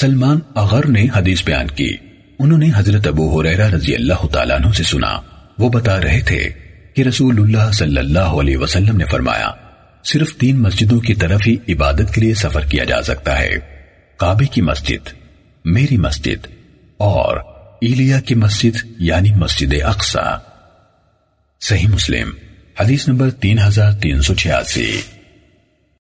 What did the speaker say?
سلمان اغر نے حدیث بیان کی۔ انہوں نے حضرت ابو حریرہ رضی اللہ تعالیٰ عنہ سے سنا۔ وہ بتا رہے تھے کہ رسول اللہ صلی اللہ علیہ وسلم نے فرمایا، صرف تین مسجدوں کی طرف ہی عبادت کے لیے سفر کیا جا سکتا ہے۔ کعبے کی مسجد، میری مسجد اور ایلیا کی مسجد یعنی مسجد اقسا صحیح مسلم، حدیث نمبر تین ہزار تین سو چھیاسی۔